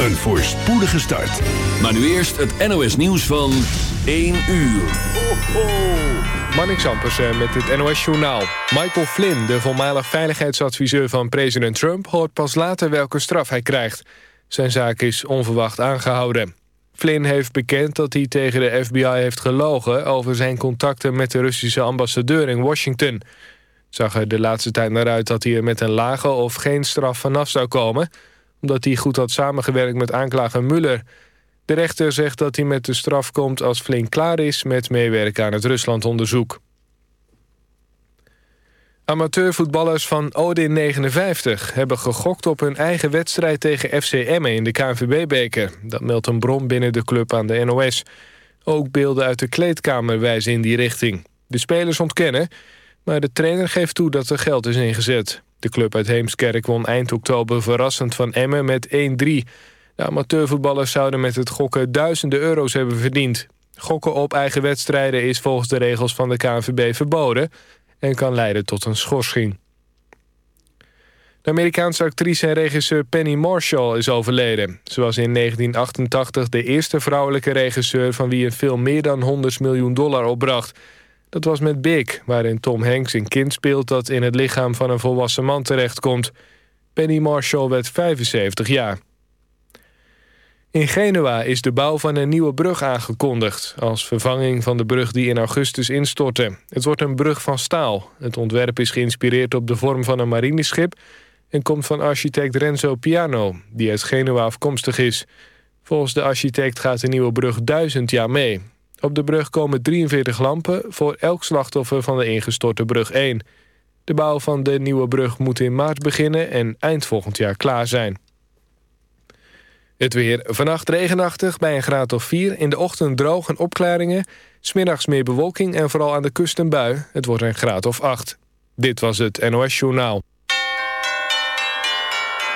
Een voorspoedige start. Maar nu eerst het NOS nieuws van 1 uur. Ho, ho. Met het NOS Journaal. Michael Flynn, de voormalig veiligheidsadviseur van president Trump... hoort pas later welke straf hij krijgt. Zijn zaak is onverwacht aangehouden. Flynn heeft bekend dat hij tegen de FBI heeft gelogen... over zijn contacten met de Russische ambassadeur in Washington. Zag er de laatste tijd naar uit dat hij er met een lage of geen straf vanaf zou komen... omdat hij goed had samengewerkt met aanklager Mueller... De rechter zegt dat hij met de straf komt als Flynn klaar is... met meewerken aan het Ruslandonderzoek. Amateurvoetballers van Odin 59 hebben gegokt op hun eigen wedstrijd tegen FC in de KNVB-beker. Dat meldt een bron binnen de club aan de NOS. Ook beelden uit de kleedkamer wijzen in die richting. De spelers ontkennen, maar de trainer geeft toe dat er geld is ingezet. De club uit Heemskerk won eind oktober verrassend van Emmen met 1-3... De amateurvoetballers zouden met het gokken duizenden euro's hebben verdiend. Gokken op eigen wedstrijden is volgens de regels van de KNVB verboden... en kan leiden tot een schorsing. De Amerikaanse actrice en regisseur Penny Marshall is overleden. Ze was in 1988 de eerste vrouwelijke regisseur... van wie een film meer dan 100 miljoen dollar opbracht. Dat was met Big, waarin Tom Hanks een kind speelt... dat in het lichaam van een volwassen man terechtkomt. Penny Marshall werd 75 jaar. In Genua is de bouw van een nieuwe brug aangekondigd... als vervanging van de brug die in augustus instortte. Het wordt een brug van staal. Het ontwerp is geïnspireerd op de vorm van een marineschip... en komt van architect Renzo Piano, die uit Genua afkomstig is. Volgens de architect gaat de nieuwe brug duizend jaar mee. Op de brug komen 43 lampen voor elk slachtoffer van de ingestorte brug 1. De bouw van de nieuwe brug moet in maart beginnen en eind volgend jaar klaar zijn. Het weer vannacht regenachtig bij een graad of 4. In de ochtend droog en opklaringen. Smiddags meer bewolking en vooral aan de kust een bui. Het wordt een graad of 8. Dit was het NOS Journaal.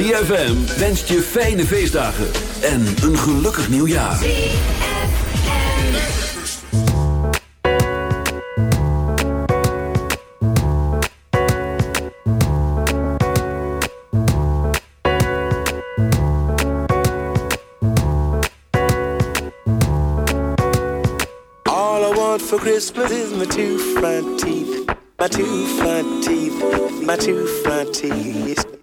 ZFM wenst je fijne feestdagen en een gelukkig nieuwjaar. All I want for Christmas is my two front teeth. My two front teeth. My two front teeth.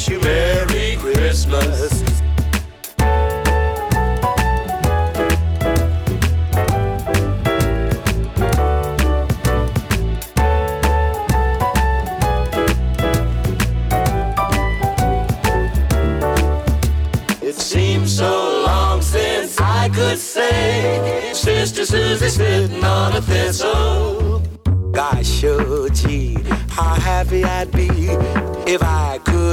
wish you Merry Christmas.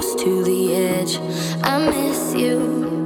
close to the edge. I miss you.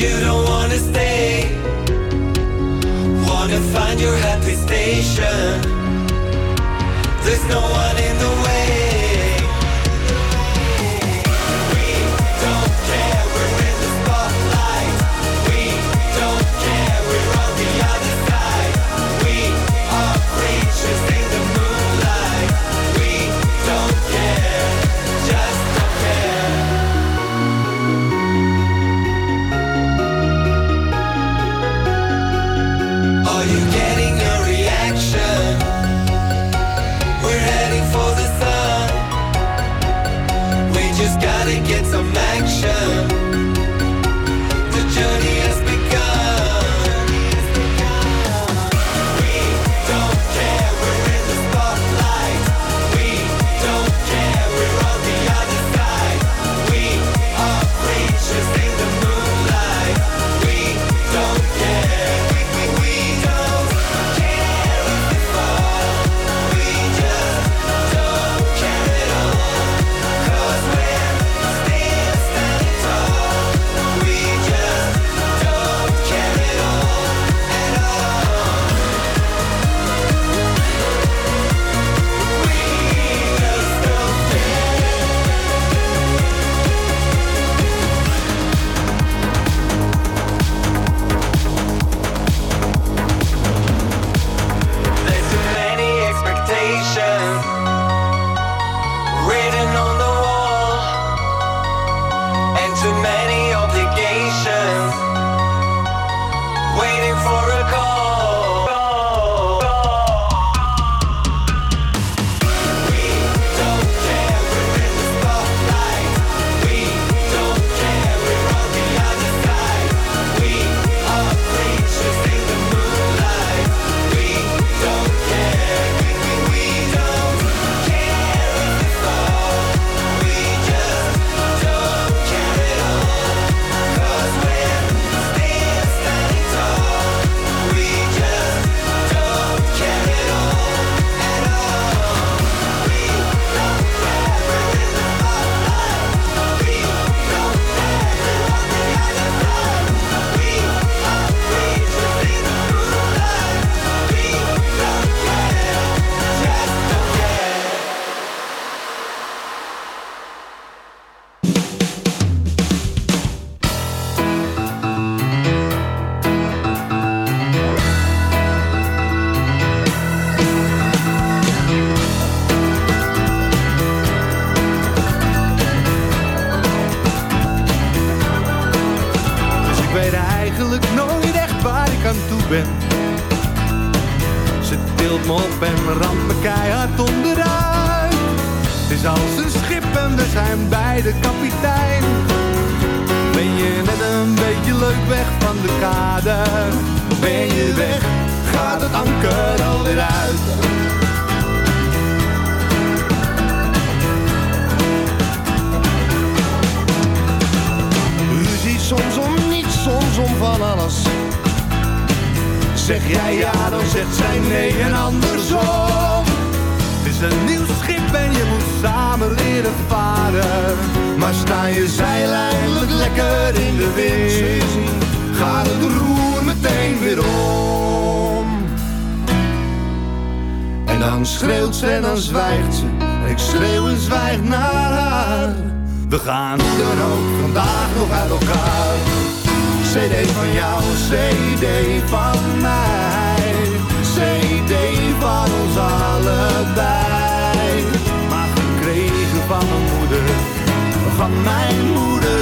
you don't wanna stay. Wanna find your happy station. There's no one in the world. In de wind, gaat het roer meteen weer om. En dan schreeuwt ze en dan zwijgt ze, en ik schreeuw en zwijg naar haar. We gaan dan ook vandaag nog uit elkaar. CD van jou, CD van mij. CD van ons allebei. Maar gekregen van mijn moeder, van mijn moeder,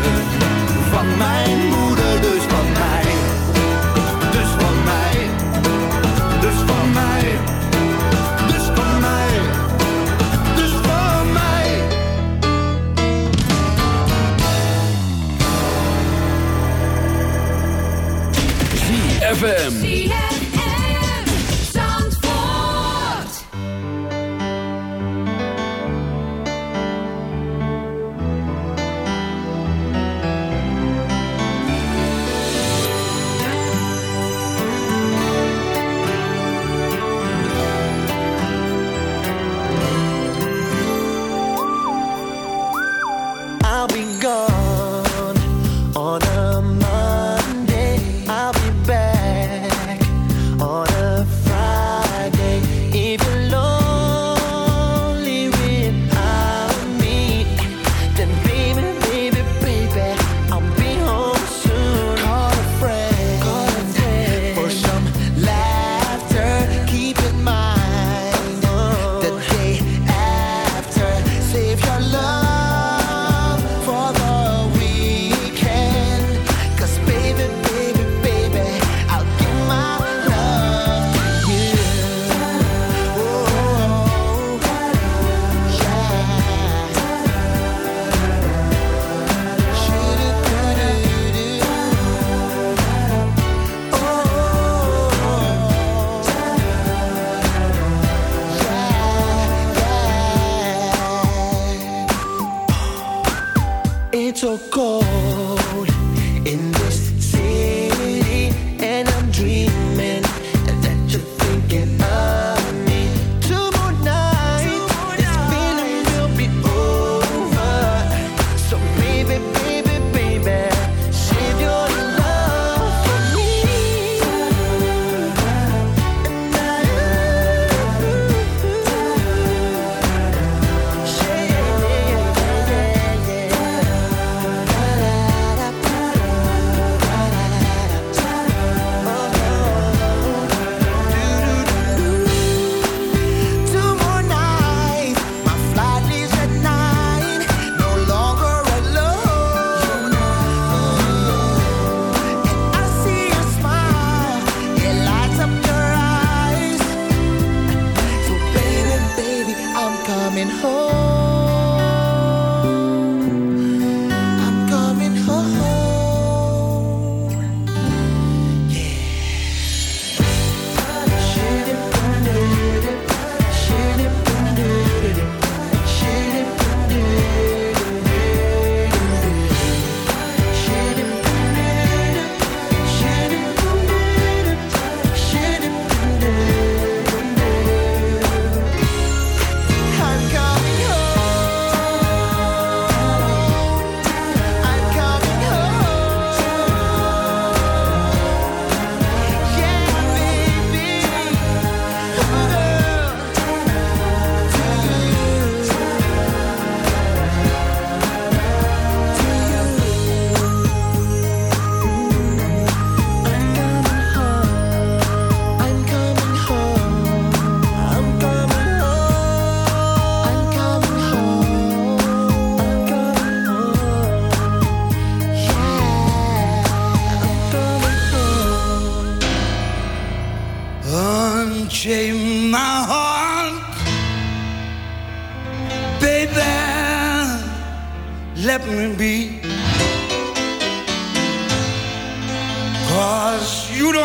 ZFM.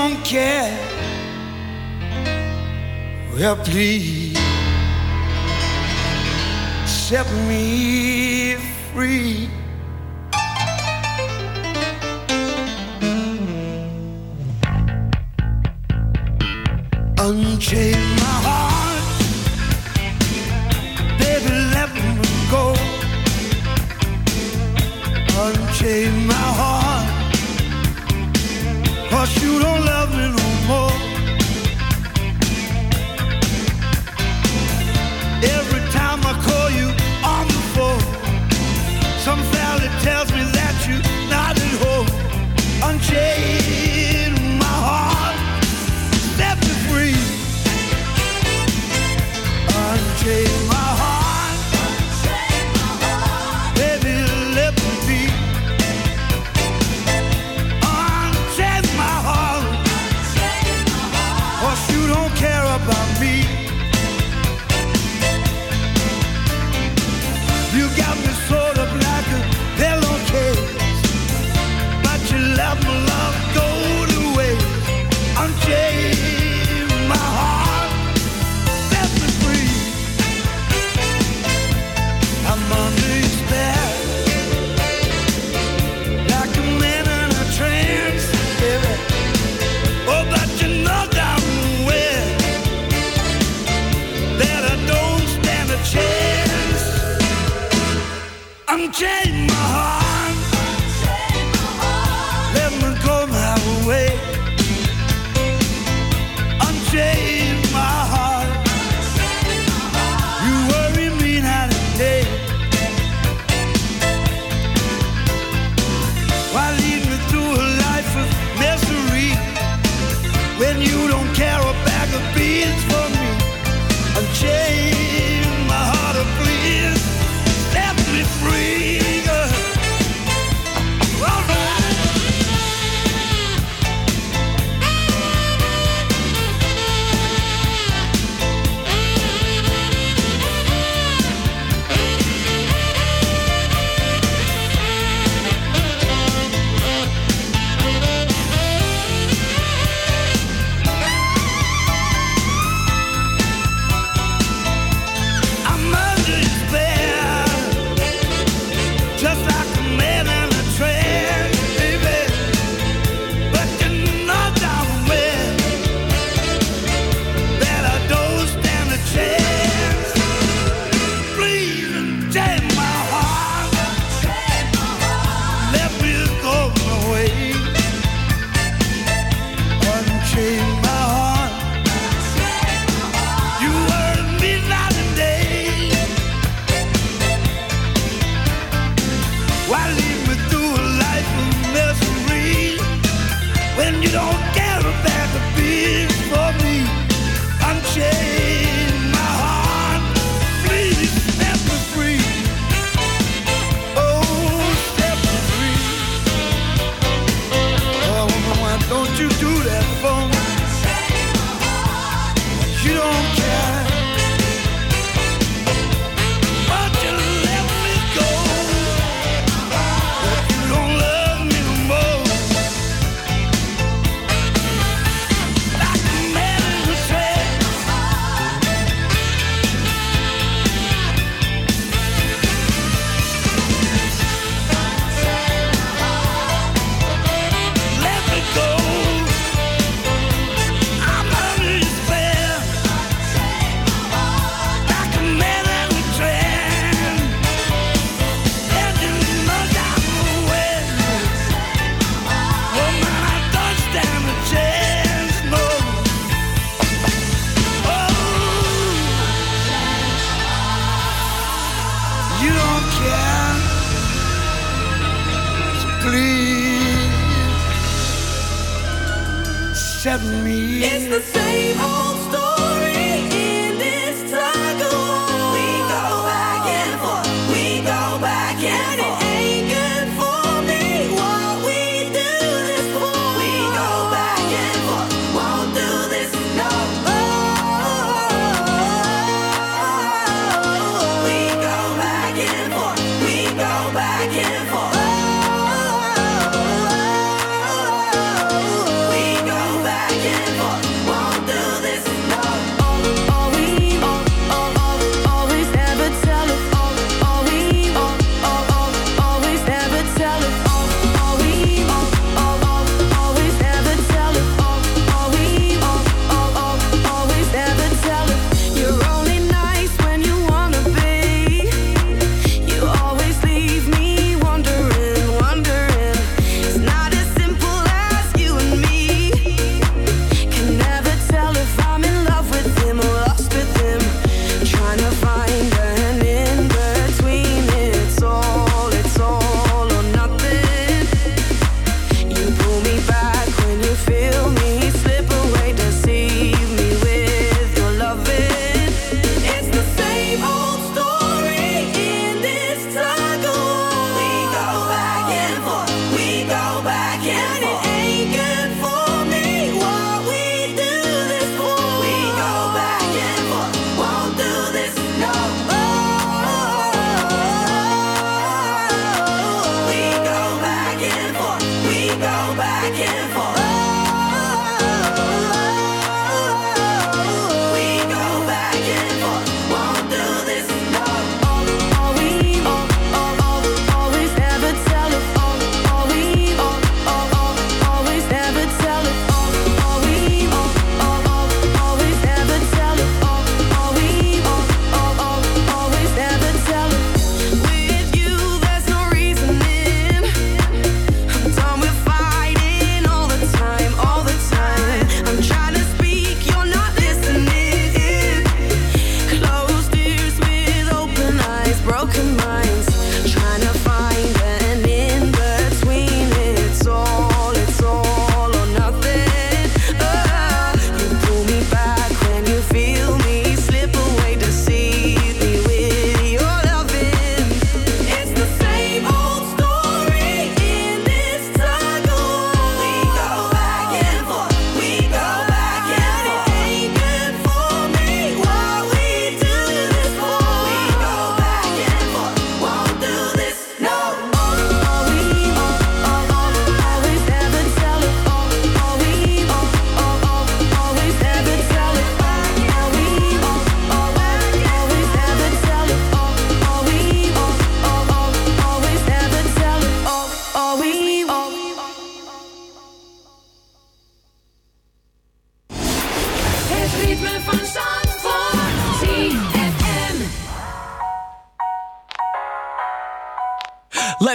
don't care. Well, please set me free. Unchained. you don't love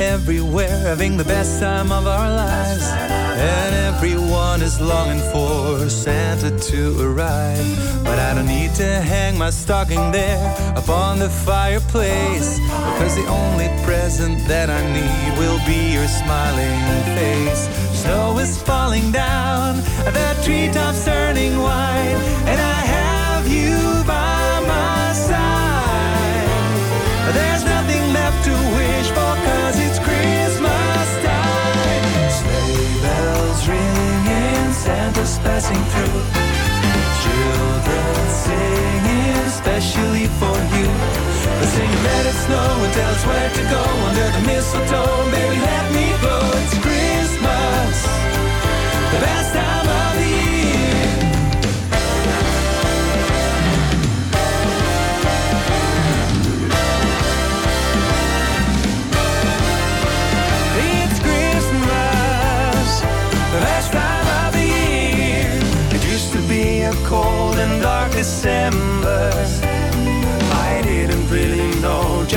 everywhere, having the best time of our lives. And everyone is longing for Santa to arrive. But I don't need to hang my stocking there upon the fireplace. Because the only present that I need will be your smiling face. Snow is falling down, the treetops turning white, and I have you by my side. There's nothing left to wish for, cause it's Christmas time. Sleigh bells ringing, Santa's passing through. Children singing, especially for you. They sing, let it snow and tell us where to go under the mistletoe. Baby, let me go, it's Christmas, the best time of the year. It's Christmas, the best time of the year. It used to be a cold and dark December.